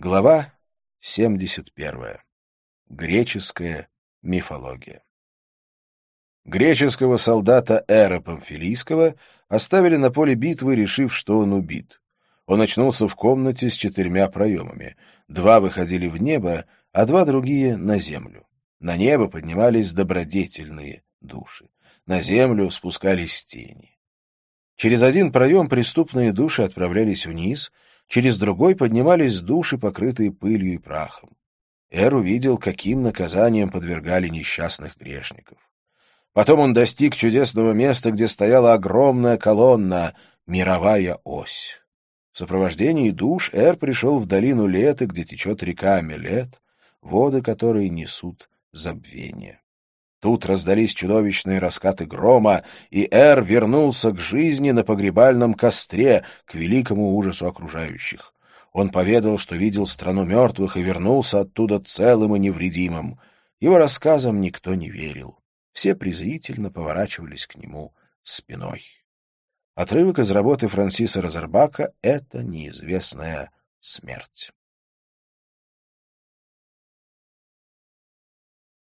Глава 71. Греческая мифология. Греческого солдата Эра Памфилийского оставили на поле битвы, решив, что он убит. Он очнулся в комнате с четырьмя проемами. Два выходили в небо, а два другие — на землю. На небо поднимались добродетельные души. На землю спускались тени. Через один проем преступные души отправлялись вниз — через другой поднимались души, покрытые пылью и прахом. Эр увидел, каким наказанием подвергали несчастных грешников. Потом он достиг чудесного места, где стояла огромная колонна, мировая ось. В сопровождении душ Эр пришел в долину Леты, где течет река Мелет, воды которой несут забвение. Тут раздались чудовищные раскаты грома, и Эр вернулся к жизни на погребальном костре, к великому ужасу окружающих. Он поведал, что видел страну мертвых и вернулся оттуда целым и невредимым. Его рассказам никто не верил. Все презрительно поворачивались к нему спиной. Отрывок из работы Франсиса Розербака «Это неизвестная смерть».